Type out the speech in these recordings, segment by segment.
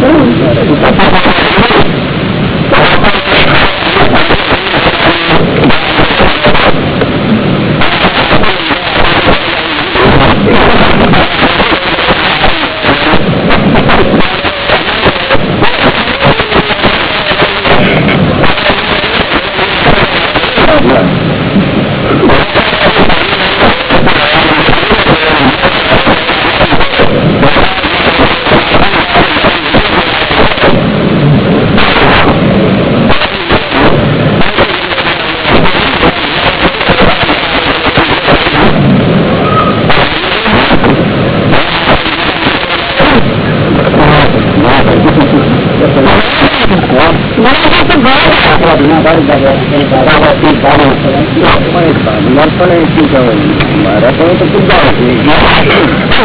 Thank you. મારા તો પૂજા આત્મા છે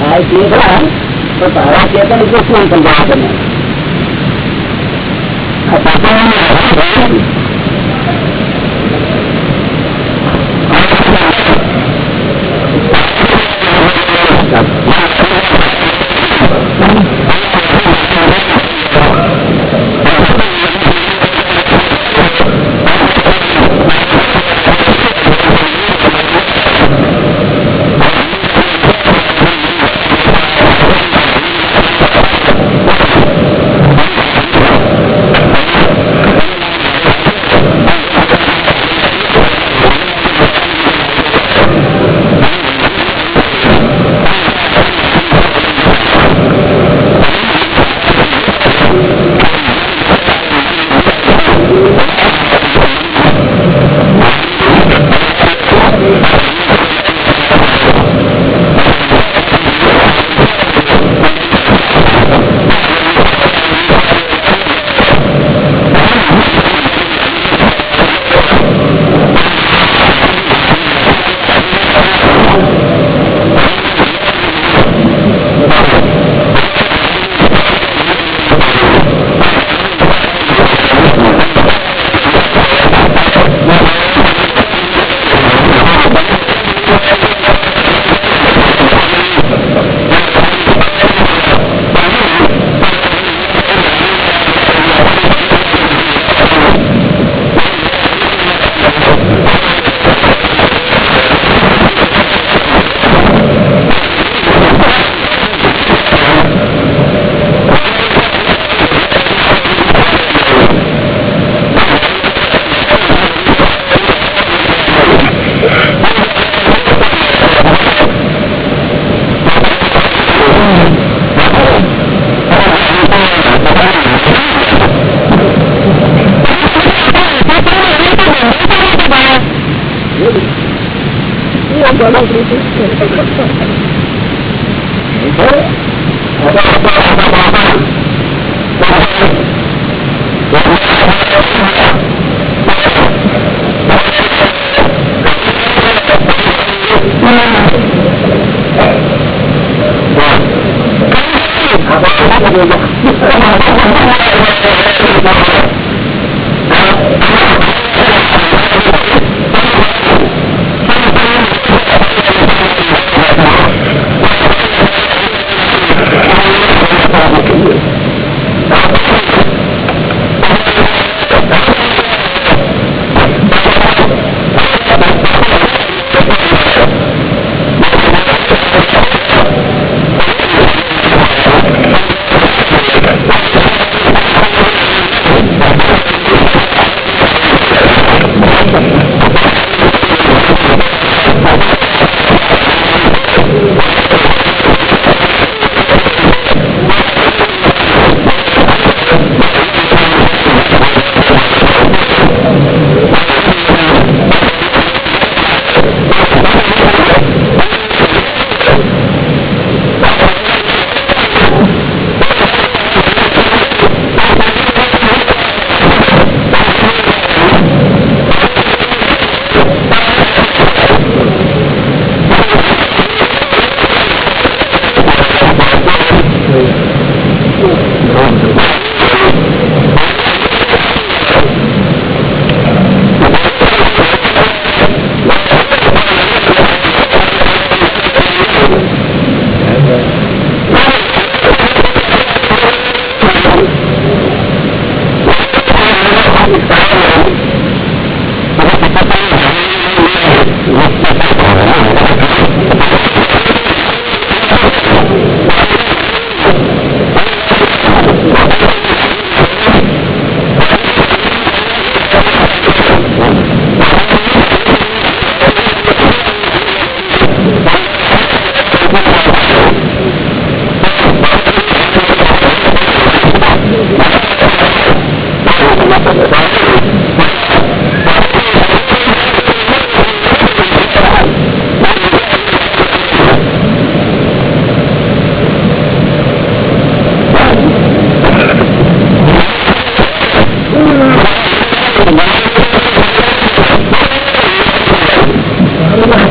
થાય તે પણ તો તારા ચેતન કે શું સમજાવ તમે Thank you. não acredito. Thank you.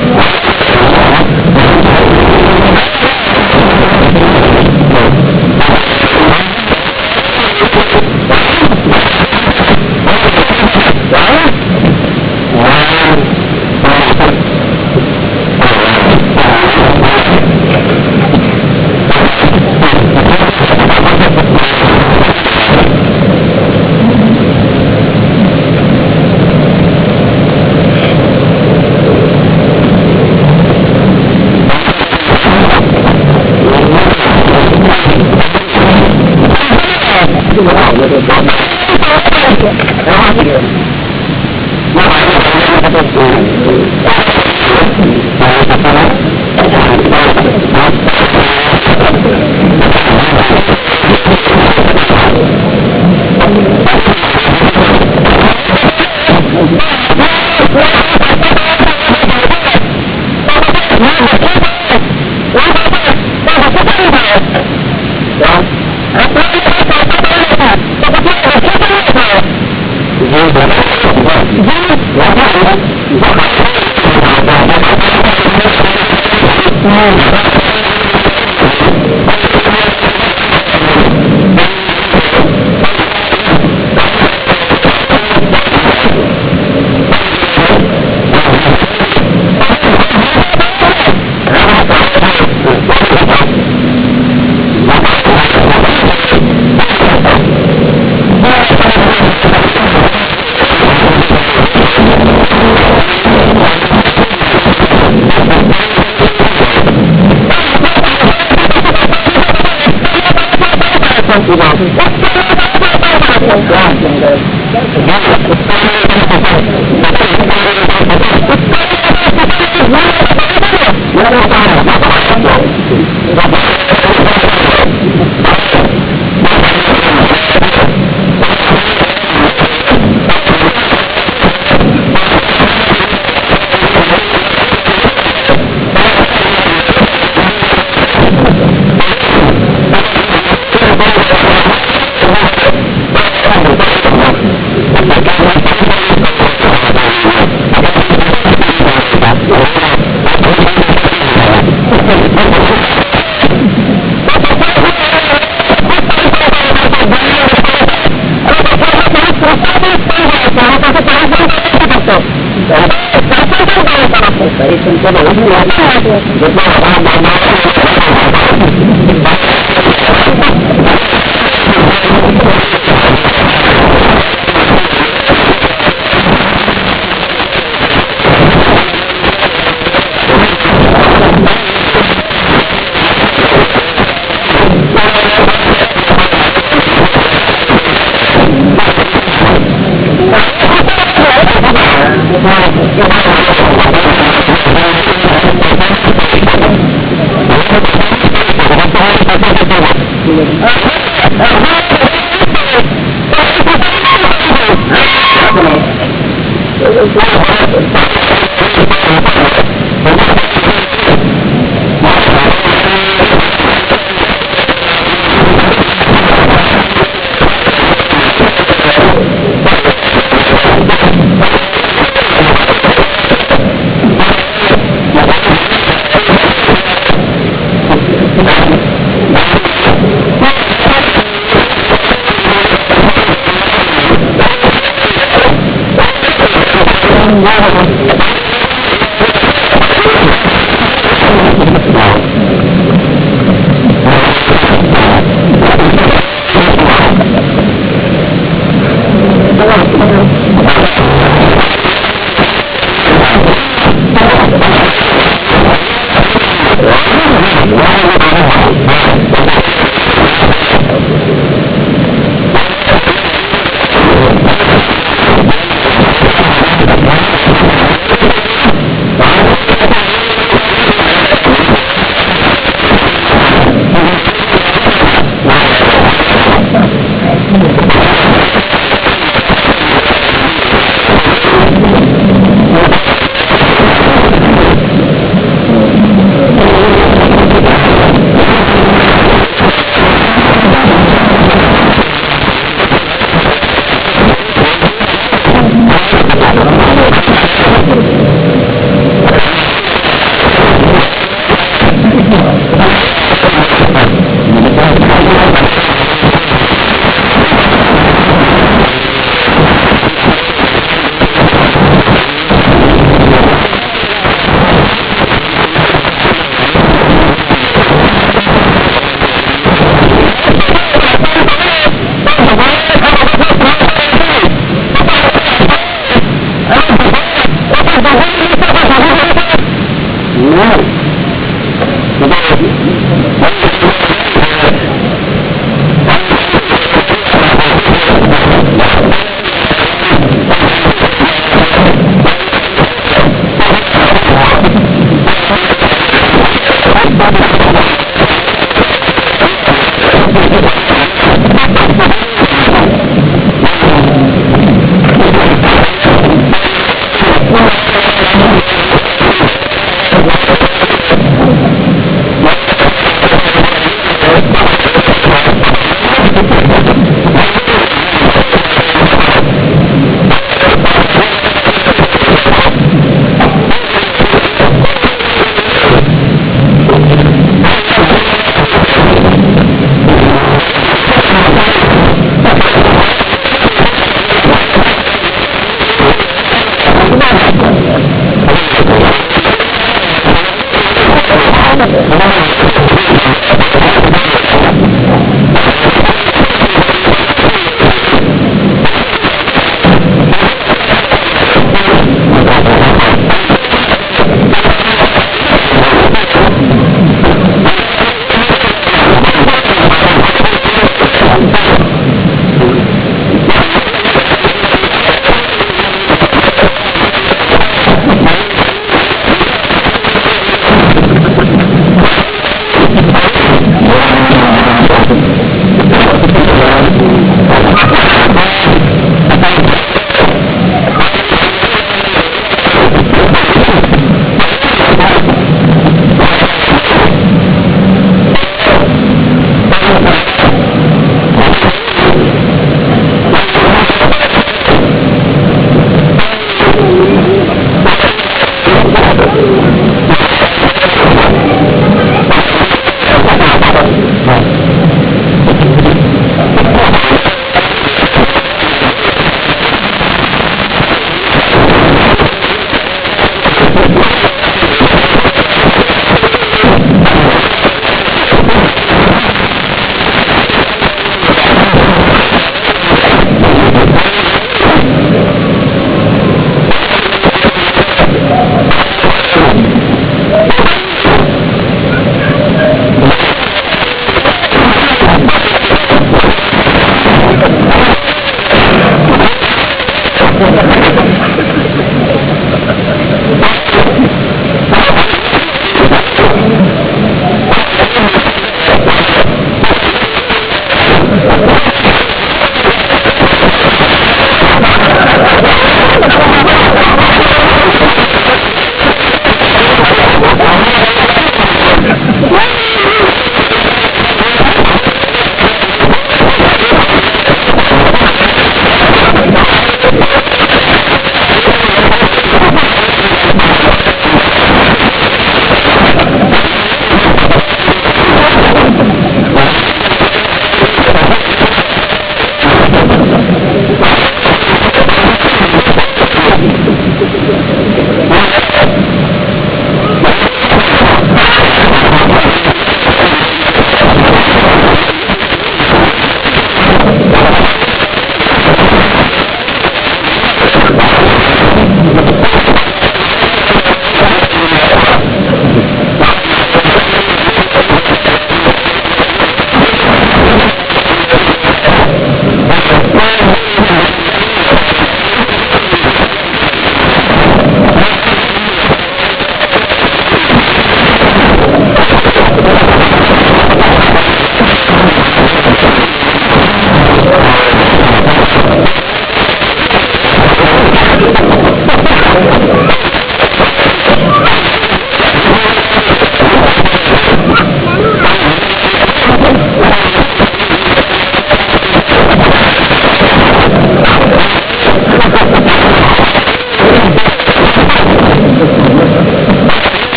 ಸಂಘ Wow.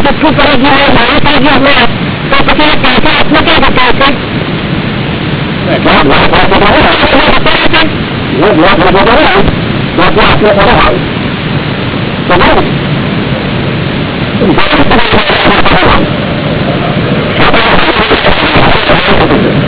જથ્થું પર જ માણસ જ હમણાં તો પછી પૈસા આપને ક્યાં ઘટ્યા છે? Thank.